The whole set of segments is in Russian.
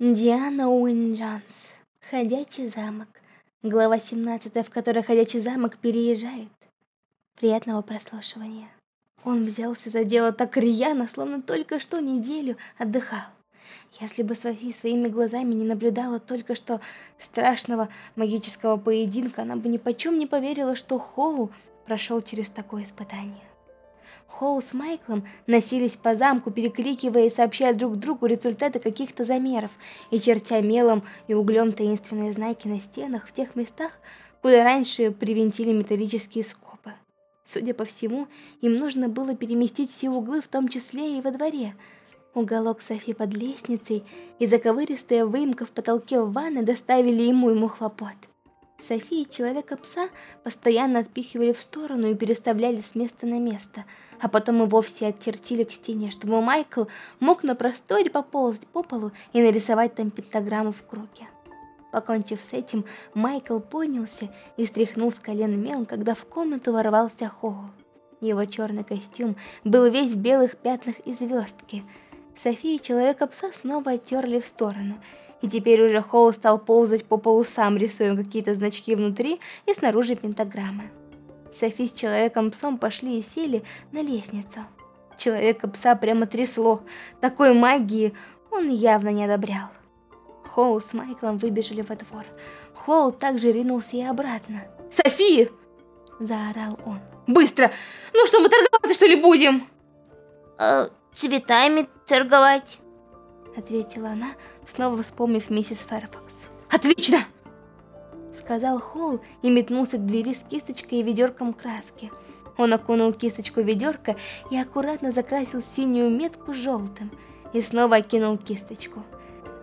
Диана Уинджанс. Ходячий замок. Глава 17, в которой ходячий замок переезжает. Приятного прослушивания. Он взялся за дело так рьяно, словно только что неделю отдыхал. Если бы Софи своими глазами не наблюдала только что страшного магического поединка, она бы ни почем не поверила, что Хоул прошел через такое испытание. Хоу с Майклом носились по замку, перекрикивая и сообщая друг другу результаты каких-то замеров, и чертя мелом и углем таинственные знаки на стенах в тех местах, куда раньше привинтили металлические скобы. Судя по всему, им нужно было переместить все углы, в том числе и во дворе. Уголок Софи под лестницей и заковыристая выемка в потолке в ванной доставили ему ему хлопот. Софи и Человека-пса постоянно отпихивали в сторону и переставляли с места на место, а потом и вовсе оттертили к стене, чтобы Майкл мог на просторе поползать по полу и нарисовать там пентаграмму в круге. Покончив с этим, Майкл поднялся и стряхнул с колен мел, когда в комнату ворвался Хоул. Его черный костюм был весь в белых пятнах и звездки. София и Человека-пса снова оттерли в сторону – и теперь уже Хоу стал ползать по полу сам, рисуя какие-то значки внутри и снаружи пентаграммы. Софи с Человеком-псом пошли и сели на лестницу. Человека-пса прямо трясло. Такой магии он явно не одобрял. Хоу с Майклом выбежали во двор. Хоу также ринулся и обратно. «Софи!» – заорал он. «Быстро! Ну что, мы торговаться что ли будем?» э, «Цветами торговать?» Ответила она, снова вспомнив миссис Фэрфакс. «Отлично!» Сказал Холл и метнулся к двери с кисточкой и ведерком краски. Он окунул кисточку в ведерко и аккуратно закрасил синюю метку желтым. И снова окинул кисточку.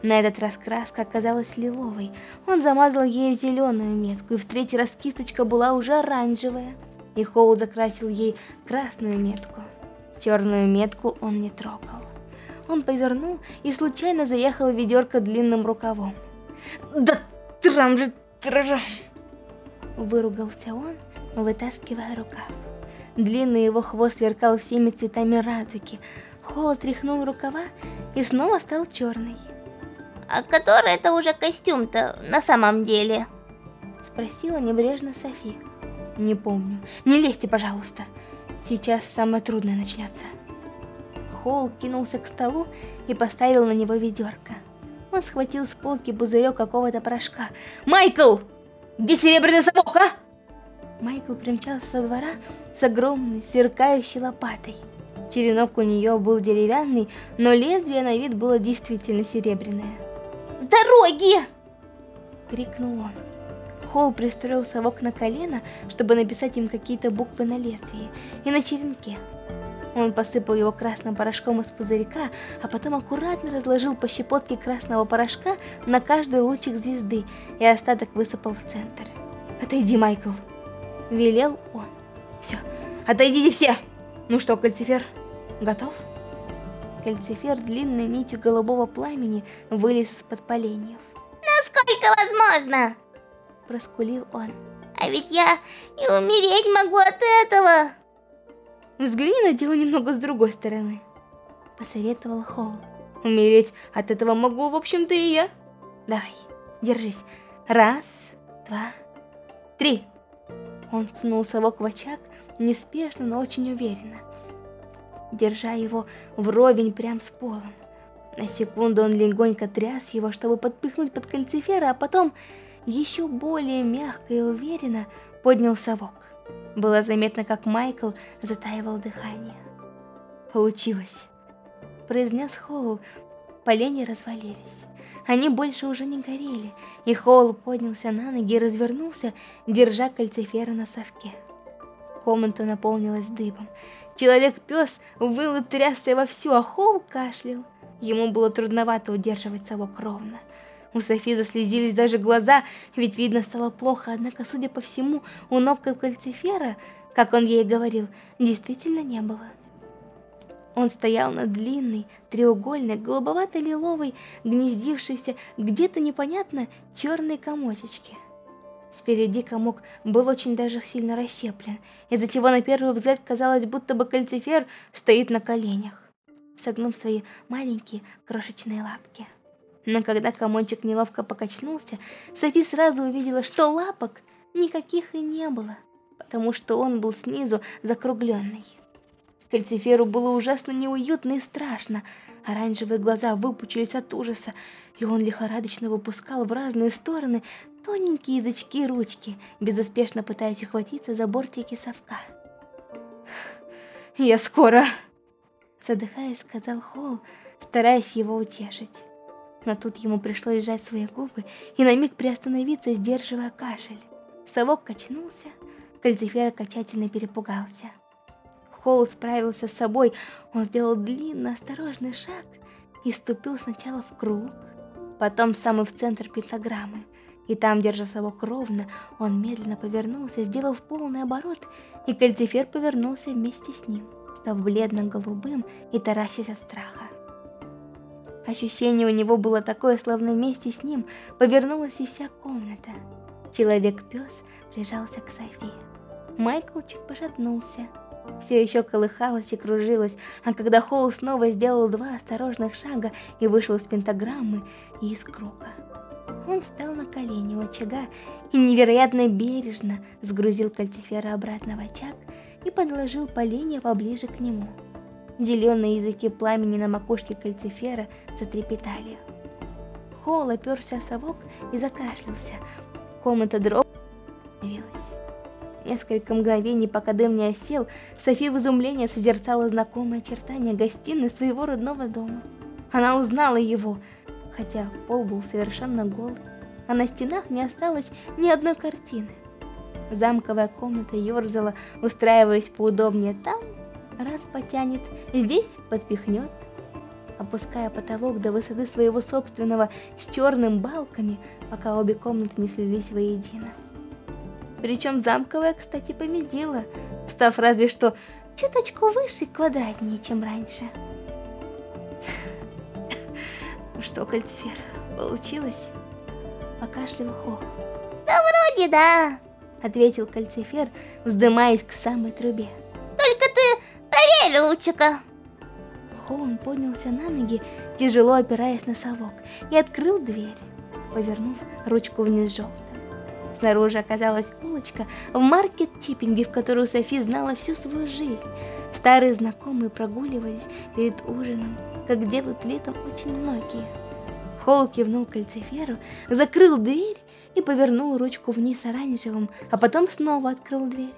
На этот раз краска оказалась лиловой. Он замазал ею зеленую метку, и в третий раз кисточка была уже оранжевая. И Хоул закрасил ей красную метку. Черную метку он не трогал. Он повернул и случайно заехал ведерко длинным рукавом. «Да трам же, тража!» Выругался он, вытаскивая рукав. Длинный его хвост сверкал всеми цветами радуги. Холод тряхнул рукава и снова стал черный. «А который это уже костюм-то на самом деле?» Спросила небрежно Софи. «Не помню. Не лезьте, пожалуйста. Сейчас самое трудное начнется». Хоул кинулся к столу и поставил на него ведерко. Он схватил с полки пузырек какого-то порошка. «Майкл! Где серебряный совок, а?» Майкл примчался со двора с огромной сверкающей лопатой. Черенок у нее был деревянный, но лезвие на вид было действительно серебряное. «С дороги!» — крикнул он. Холл пристроил совок на колено, чтобы написать им какие-то буквы на лезвии и на черенке. Он посыпал его красным порошком из пузырька, а потом аккуратно разложил по щепотке красного порошка на каждый лучик звезды и остаток высыпал в центр. «Отойди, Майкл!» – велел он. «Все, отойдите все! Ну что, кальцифер, готов?» Кальцифер длинной нитью голубого пламени вылез из-под поленьев. «Насколько возможно?» – проскулил он. «А ведь я и умереть могу от этого!» Взгляни на дело немного с другой стороны. Посоветовал Хоул. Умереть от этого могу, в общем-то, и я. Давай, держись. Раз, два, три. Он ткнул совок в очаг, неспешно, но очень уверенно, держа его вровень прям с полом. На секунду он легонько тряс его, чтобы подпихнуть под кальцифера, а потом еще более мягко и уверенно поднял совок. Было заметно, как Майкл затаивал дыхание. «Получилось!» Произнес Хоул. Поленья развалились. Они больше уже не горели, и Хоул поднялся на ноги и развернулся, держа кальцифера на совке. Комната наполнилась дыбом. Человек-пес выл и трясся вовсю, а Хоул кашлял. Ему было трудновато удерживать совок ровно. У Софи заслезились даже глаза, ведь видно стало плохо, однако, судя по всему, у ног кальцифера, как он ей говорил, действительно не было. Он стоял на длинной, треугольной, голубовато-лиловой, гнездившейся где-то непонятно черной комочечке. Спереди комок был очень даже сильно расщеплен, из-за чего на первый взгляд казалось, будто бы кальцифер стоит на коленях, согнув свои маленькие крошечные лапки. Но когда комочек неловко покачнулся, Софи сразу увидела, что лапок никаких и не было, потому что он был снизу закругленный. Кальциферу было ужасно неуютно и страшно. Оранжевые глаза выпучились от ужаса, и он лихорадочно выпускал в разные стороны тоненькие язычки ручки, безуспешно пытаясь ухватиться за бортики совка. «Я скоро!» Задыхаясь, сказал Холл, стараясь его утешить. Но тут ему пришлось сжать свои губы и на миг приостановиться, сдерживая кашель. Совок качнулся, Кальцифер окончательно перепугался. Холл справился с собой, он сделал длинный, осторожный шаг и ступил сначала в круг, потом самый в центр пентаграммы. И там, держа совок ровно, он медленно повернулся, сделав полный оборот, и Кальцифер повернулся вместе с ним, став бледно-голубым и таращась от страха. Ощущение у него было такое, словно вместе с ним повернулась и вся комната. Человек-пес прижался к Софии. Майкл чуть пошатнулся. Все еще колыхалось и кружилось, а когда Хоул снова сделал два осторожных шага и вышел из пентаграммы и из круга. Он встал на колени у очага и невероятно бережно сгрузил кальцифера обратно в очаг и подложил поленья поближе к нему. Зеленые языки пламени на макушке кальцифера затрепетали. Холл оперся о совок и закашлялся. Комната дрогнула. Несколько мгновений, пока дым не осел, Софи в изумлении созерцала знакомые очертания гостиной своего родного дома. Она узнала его, хотя пол был совершенно голый, а на стенах не осталось ни одной картины. Замковая комната ерзала, устраиваясь поудобнее там, раз потянет, здесь подпихнет, опуская потолок до высоты своего собственного с черным балками, пока обе комнаты не слились воедино. Причем замковая, кстати, победила, став разве что чуточку выше и квадратнее, чем раньше. Что, Кальцифер, получилось? Покашлял Хо. Да вроде да, ответил Кальцифер, вздымаясь к самой трубе. Лучика. Хоун поднялся на ноги, тяжело опираясь на совок, и открыл дверь, повернув ручку вниз желтым. Снаружи оказалась улочка в маркет-типпинге, в которую Софи знала всю свою жизнь. Старые знакомые прогуливались перед ужином, как делают летом очень многие. Холл кивнул кальциферу, закрыл дверь и повернул ручку вниз оранжевым, а потом снова открыл дверь.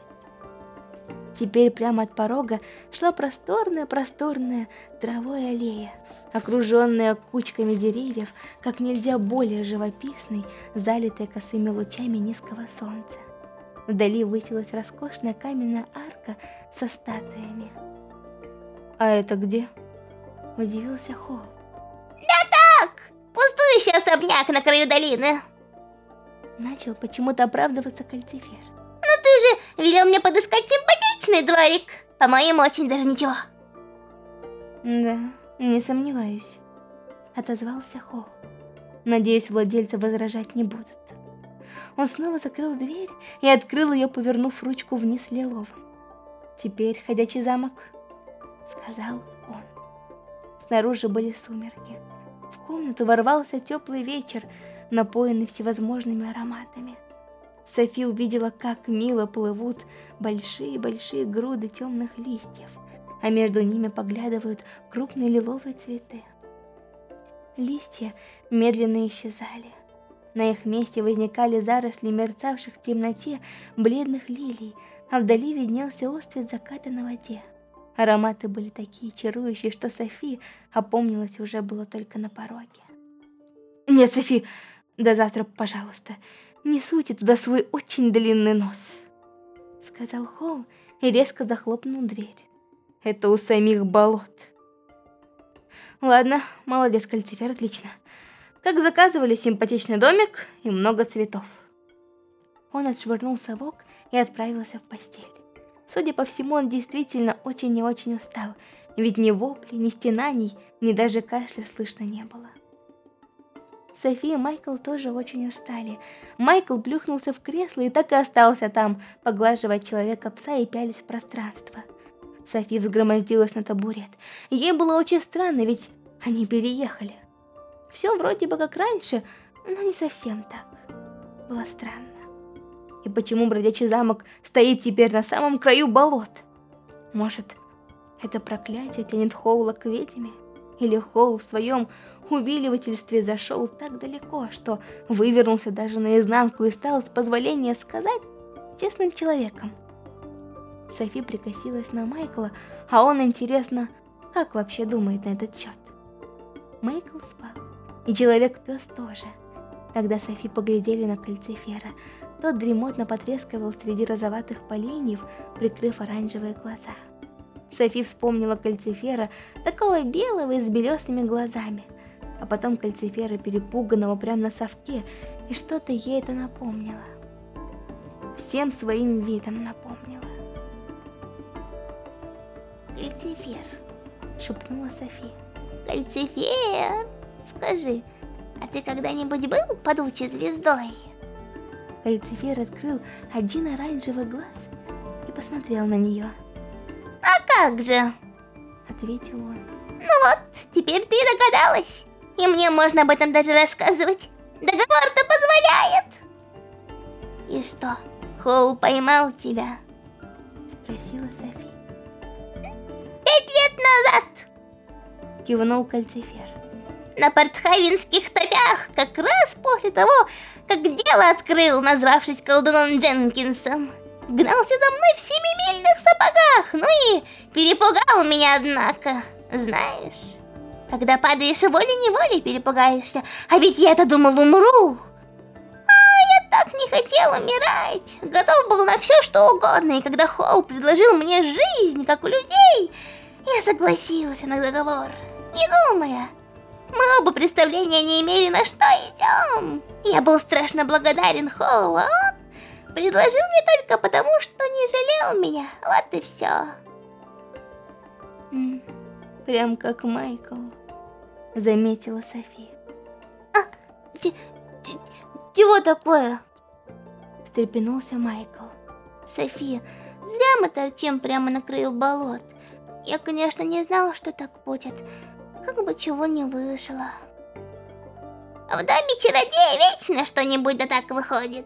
Теперь прямо от порога шла просторная-просторная травой аллея, окруженная кучками деревьев, как нельзя более живописной, залитая косыми лучами низкого солнца. Вдали высилась роскошная каменная арка со статуями. «А это где?» – удивился Холл. «Да так! Пустующий особняк на краю долины!» Начал почему-то оправдываться Кальцифер. «Но ты же велел мне подыскать симпатичный дворик! По-моему, очень даже ничего!» «Да, не сомневаюсь», — отозвался Холл. «Надеюсь, владельцы возражать не будут». Он снова закрыл дверь и открыл ее, повернув ручку вниз лиловым. «Теперь ходячий замок», — сказал он. Снаружи были сумерки. В комнату ворвался теплый вечер, напоенный всевозможными ароматами. Софи увидела, как мило плывут большие-большие груды темных листьев — а между ними поглядывают крупные лиловые цветы. Листья медленно исчезали. На их месте возникали заросли мерцавших в темноте бледных лилий, а вдали виднелся остров заката на воде. Ароматы были такие чарующие, что Софи опомнилась уже было только на пороге. «Нет, Софи, до завтра, пожалуйста, не суйте туда свой очень длинный нос», — сказал Холл и резко захлопнул дверь. Это у самих болот. Ладно, молодец, Кальцифер, отлично. Как заказывали, симпатичный домик и много цветов. Он отшвырнул совок и отправился в постель. Судя по всему, он действительно очень и очень устал, ведь ни вопли, ни стенаний, ни даже кашля слышно не было. София и Майкл тоже очень устали. Майкл плюхнулся в кресло и так и остался там, поглаживая человека-пса и пялись в пространство – Софи взгромоздилась на табурет. Ей было очень странно, ведь они переехали. Все вроде бы как раньше, но не совсем так. Было странно. И почему бродячий замок стоит теперь на самом краю болот? Может, это проклятие тянет Хоула к ведьме? Или Хоул в своем увиливательстве зашел так далеко, что вывернулся даже наизнанку и стал, с позволения сказать, честным человеком? Софи прикосилась на Майкла, а он, интересно, как вообще думает на этот счет? Майкл спал, и Человек-пес тоже. Тогда Софи поглядели на кальцифера. Тот дремотно потрескивал среди розоватых поленьев, прикрыв оранжевые глаза. Софи вспомнила кальцифера, такого белого и с белесыми глазами, а потом кальцифера, перепуганного прямо на совке, и что-то ей это напомнило. Всем своим видом напомнило. Кальцифер, шепнула Софи. Кальцифер, скажи, а ты когда-нибудь был падучей звездой? Кальцифер открыл один оранжевый глаз и посмотрел на нее. А как же? Ответил он. Ну вот, теперь ты догадалась. И мне можно об этом даже рассказывать. Договор-то позволяет. И что, Хоул поймал тебя? Спросила Софи. Пять лет назад. Кивнул Кальцифер. На портхавинских топях, как раз после того, как дело открыл, назвавшись колдуном Дженкинсом. Гнался за мной в семимильных сапогах, ну и перепугал меня, однако. Знаешь, когда падаешь волей-неволей перепугаешься, а ведь я-то думал умру. А я так не хотел умирать, готов был на все, что угодно, и когда Холл предложил мне жизнь, как у людей, я согласилась на договор, не думая. Мы оба представления не имели, на что идем. Я был страшно благодарен Холлу, а он предложил мне только потому, что не жалел меня. Вот и все. Прям как Майкл, заметила Софи. А, чего такое? Встрепенулся Майкл. София, зря мы торчим прямо на краю болот. Я, конечно, не знала, что так будет. Как бы чего не вышло. В доме чародея вечно что-нибудь да так выходит.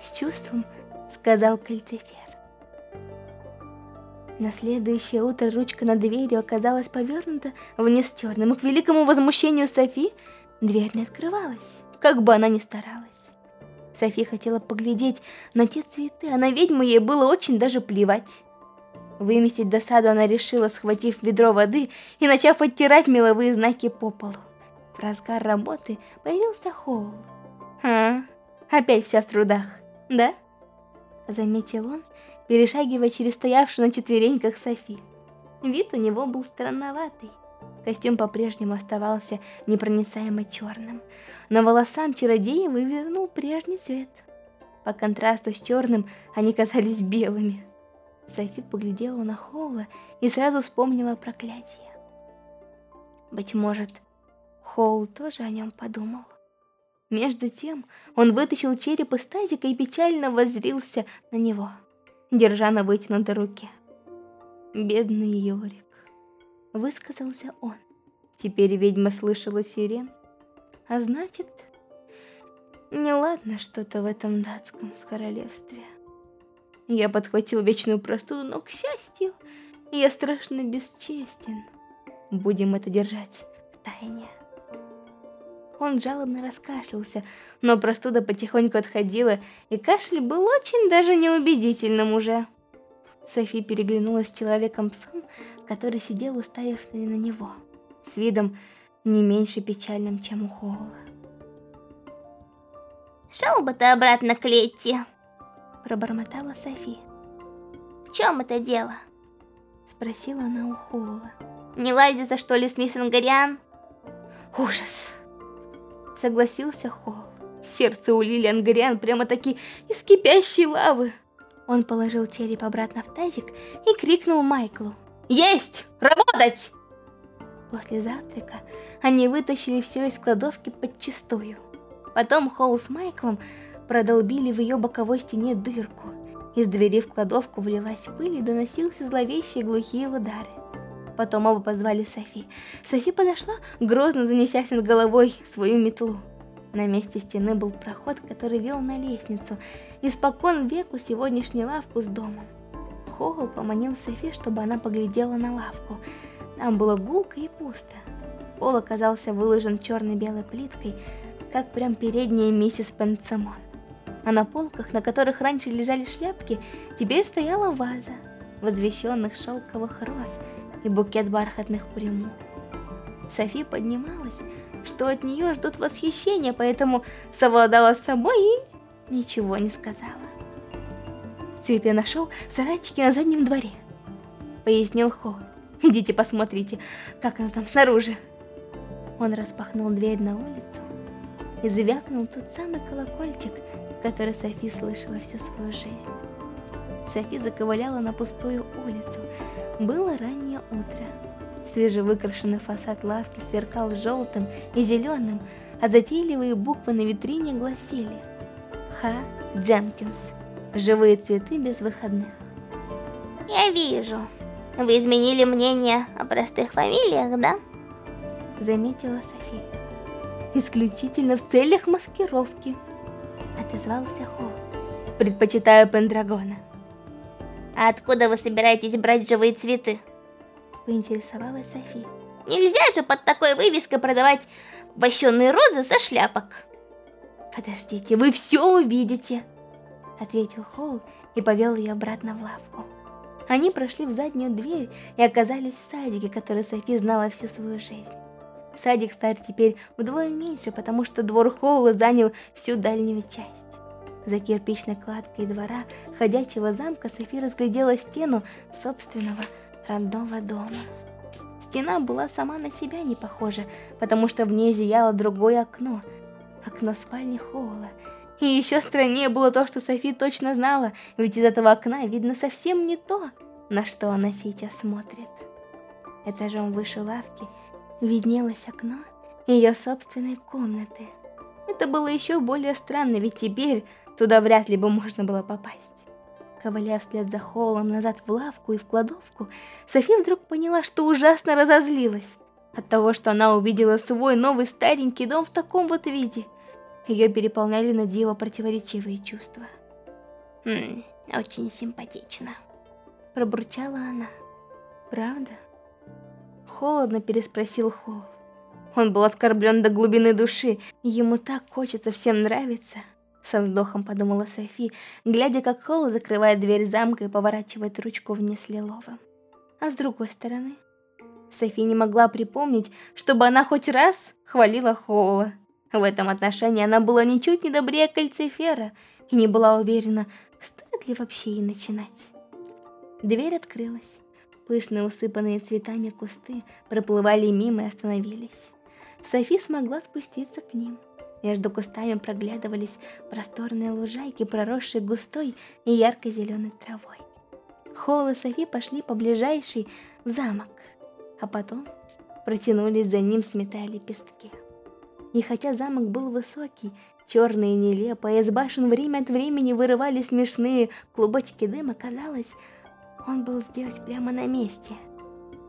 С чувством сказал Кальцифер. На следующее утро ручка над дверью оказалась повернута вниз черным, и к великому возмущению Софи дверь не открывалась, как бы она ни старалась. Софи хотела поглядеть на те цветы, а на ведьму ей было очень даже плевать. Выместить досаду она решила, схватив ведро воды и начав оттирать меловые знаки по полу. В разгар работы появился Хоул. «А, опять вся в трудах, да?» Заметил он, перешагивая через стоявшую на четвереньках Софи. Вид у него был странноватый. Костюм по-прежнему оставался непроницаемо черным, но волосам чародея вывернул прежний цвет. По контрасту с черным они казались белыми. Софи поглядела на Хоула и сразу вспомнила проклятие. Быть может, Хоул тоже о нем подумал. Между тем, он вытащил череп из тазика и печально воззрился на него, держа на вытянутой руке. «Бедный Йорик», — высказался он. Теперь ведьма слышала сирен, а значит, неладно что-то в этом датском королевстве. Я подхватил вечную простуду, но, к счастью, я страшно бесчестен. Будем это держать в тайне. Он жалобно раскашлялся, но простуда потихоньку отходила, и кашель был очень даже неубедительным уже. Софи переглянулась с человеком-псом, который сидел, уставив на него, с видом не меньше печальным, чем у Хоула. «Шел бы ты обратно к Летти!» пробормотала Софи. «В чем это дело?» Спросила она у Хоула. «Не ладится, что ли, с мисс Ангариан?» «Ужас!» Согласился Хоул. Сердце у Лили Ангариан прямо-таки из кипящей лавы. Он положил череп обратно в тазик и крикнул Майклу. «Есть! Работать!» После завтрака они вытащили все из кладовки подчистую. Потом Хоул с Майклом продолбили в ее боковой стене дырку. Из двери в кладовку влилась пыль и доносился зловещие глухие удары. Потом оба позвали Софи. Софи подошла, грозно занесясь над головой свою метлу. На месте стены был проход, который вел на лестницу. Испокон веку сегодняшний лавку с домом. Хоул поманил Софи, чтобы она поглядела на лавку. Там было гулко и пусто. Пол оказался выложен черно-белой плиткой, как прям передняя миссис Пенцемон. А на полках, на которых раньше лежали шляпки, теперь стояла ваза, возвещенных шелковых роз и букет бархатных примул. Софи поднималась, что от нее ждут восхищения, поэтому совладала с собой и ничего не сказала. Цветы нашел в сарайчике на заднем дворе, пояснил Холл. Идите посмотрите, как она там снаружи. Он распахнул дверь на улицу и звякнул тот самый колокольчик, который Софи слышала всю свою жизнь. Софи заковыляла на пустую улицу. Было раннее утро. Свежевыкрашенный фасад лавки сверкал желтым и зеленым, а затейливые буквы на витрине гласили «Х. Дженкинс. Живые цветы без выходных». «Я вижу. Вы изменили мнение о простых фамилиях, да?» Заметила Софи. «Исключительно в целях маскировки», отозвался Хо. «Предпочитаю Пендрагона». «А откуда вы собираетесь брать живые цветы?» Поинтересовалась Софи. «Нельзя же под такой вывеской продавать вощеные розы со шляпок!» «Подождите, вы все увидите!» Ответил Холл и повел ее обратно в лавку. Они прошли в заднюю дверь и оказались в садике, который Софи знала всю свою жизнь. Садик стар теперь вдвое меньше, потому что двор Холла занял всю дальнюю часть. За кирпичной кладкой двора ходячего замка Софи разглядела стену собственного родного дома. Стена была сама на себя не похожа, потому что в ней зияло другое окно, окно спальни Холла. И еще страннее было то, что Софи точно знала, ведь из этого окна видно совсем не то, на что она сейчас смотрит. Этажом выше лавки виднелось окно ее собственной комнаты. Это было еще более странно, ведь теперь туда вряд ли бы можно было попасть. Ковыляя вслед за Холлом назад в лавку и в кладовку, Софи вдруг поняла, что ужасно разозлилась от того, что она увидела свой новый старенький дом в таком вот виде. Ее переполняли на диво противоречивые чувства. «Хм, очень симпатично», — пробурчала она. «Правда?» Холодно переспросил Холл. Он был оскорблен до глубины души. Ему так хочется всем нравиться. Со вздохом подумала Софи, глядя, как Холл закрывает дверь замка и поворачивает ручку вниз лиловым. А с другой стороны, Софи не могла припомнить, чтобы она хоть раз хвалила Холла. В этом отношении она была ничуть не добрее Кальцифера и не была уверена, стоит ли вообще ей начинать. Дверь открылась. Пышные усыпанные цветами кусты проплывали мимо и остановились. Софи смогла спуститься к ним. Между кустами проглядывались просторные лужайки, проросшие густой и ярко-зеленой травой. Холл и Софи пошли по ближайшей в замок, а потом протянулись за ним, сметая лепестки. И хотя замок был высокий, черный и нелепый, из башен время от времени вырывали смешные клубочки дыма, казалось, он был здесь прямо на месте.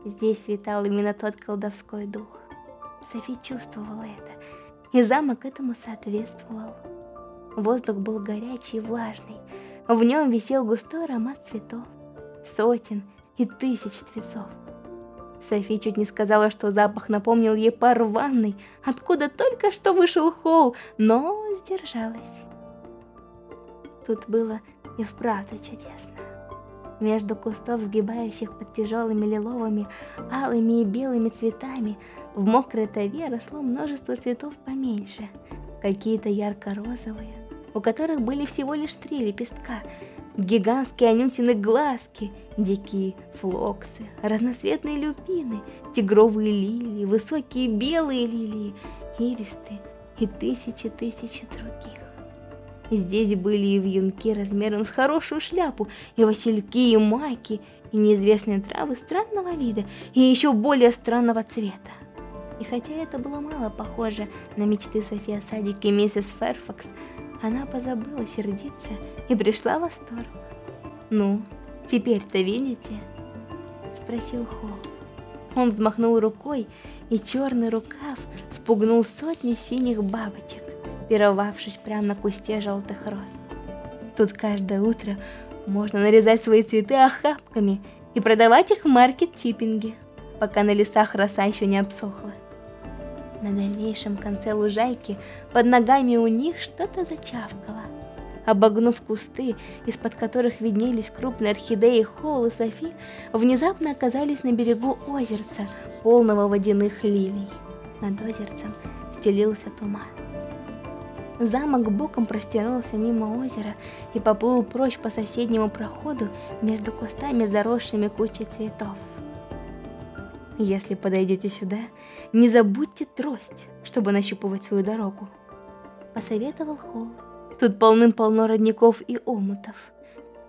Здесь витал именно тот колдовской дух. Софи чувствовала это, и замок этому соответствовал. Воздух был горячий и влажный, в нем висел густой аромат цветов, сотен и тысяч цветов. Софи чуть не сказала, что запах напомнил ей пар ванной, откуда только что вышел холл, но сдержалась. Тут было и вправду чудесно. Между кустов, сгибающих под тяжелыми лиловыми, алыми и белыми цветами, в мокрой траве росло множество цветов поменьше, какие-то ярко-розовые, у которых были всего лишь три лепестка, гигантские анютины глазки, дикие флоксы, разноцветные люпины, тигровые лилии, высокие белые лилии, иристы и тысячи-тысячи других. Здесь были и вьюнки размером с хорошую шляпу, и васильки, и маки, и неизвестные травы странного вида, и еще более странного цвета. И хотя это было мало похоже на мечты Софии о садике и миссис Ферфакс, она позабыла сердиться и пришла в восторг. «Ну, теперь-то видите?» — спросил Холл. Он взмахнул рукой, и черный рукав спугнул сотни синих бабочек, пировавшись прямо на кусте желтых роз. Тут каждое утро можно нарезать свои цветы охапками и продавать их в маркет-чиппинге, пока на лесах роса еще не обсохла. На дальнейшем конце лужайки под ногами у них что-то зачавкало. Обогнув кусты, из-под которых виднелись крупные орхидеи Холл и Софи, внезапно оказались на берегу озерца, полного водяных лилий. Над озерцем стелился туман. Замок боком простирался мимо озера и поплыл прочь по соседнему проходу между кустами, заросшими кучей цветов. Если подойдете сюда, не забудьте трость, чтобы нащупывать свою дорогу. Посоветовал Холл. Тут полным-полно родников и омутов.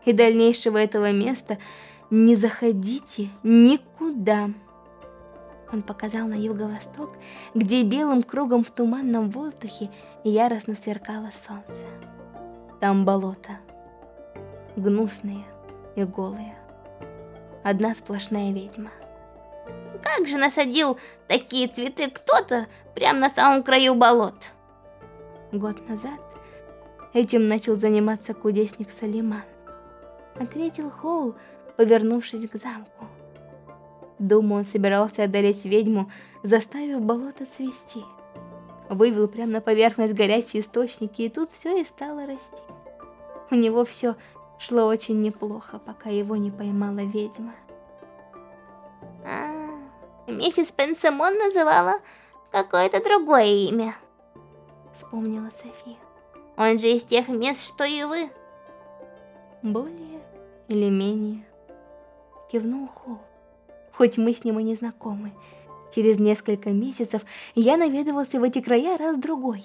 И дальнейшего этого места не заходите никуда. Он показал на юго-восток, где белым кругом в туманном воздухе яростно сверкало солнце. Там болото. Гнусные и голые. Одна сплошная ведьма. Как же насадил такие цветы кто-то прямо на самом краю болот? Год назад этим начал заниматься кудесник Салиман. Ответил Хоул, повернувшись к замку. Думаю, он собирался одолеть ведьму, заставив болото цвести. Вывел прямо на поверхность горячие источники, и тут все и стало расти. У него все шло очень неплохо, пока его не поймала ведьма. А, Миссис Пенсамон называла какое-то другое имя. Вспомнила София. Он же из тех мест, что и вы. Более или менее. Кивнул Холл. Хоть мы с ним и не знакомы. Через несколько месяцев я наведывался в эти края раз-другой.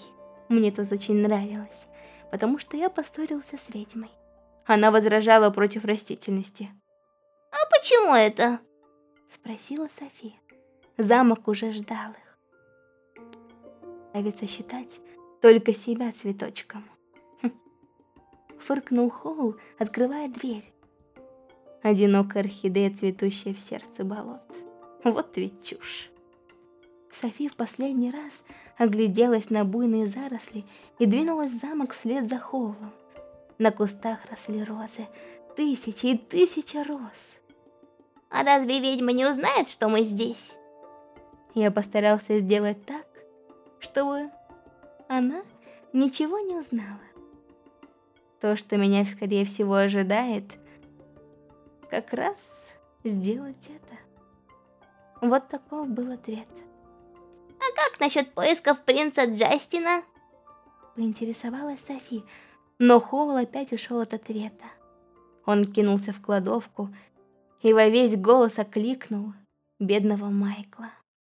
Мне тут очень нравилось, потому что я поссорился с ведьмой. Она возражала против растительности. «А почему это?» Спросила София. Замок уже ждал их. Нравится считать только себя цветочком. Хм. Фыркнул Хоул, открывая дверь. Одинокая орхидея, цветущая в сердце болот. Вот ведь чушь. София в последний раз огляделась на буйные заросли и двинулась в замок вслед за Хоулом. На кустах росли розы, тысячи и тысячи роз. А разве ведьма не узнает, что мы здесь? Я постарался сделать так, чтобы она ничего не узнала. То, что меня, скорее всего, ожидает, как раз сделать это. Вот таков был ответ. А как насчет поисков принца Джастина? Поинтересовалась Софи, но Хоул опять ушел от ответа. Он кинулся в кладовку и во весь голос окликнул бедного Майкла.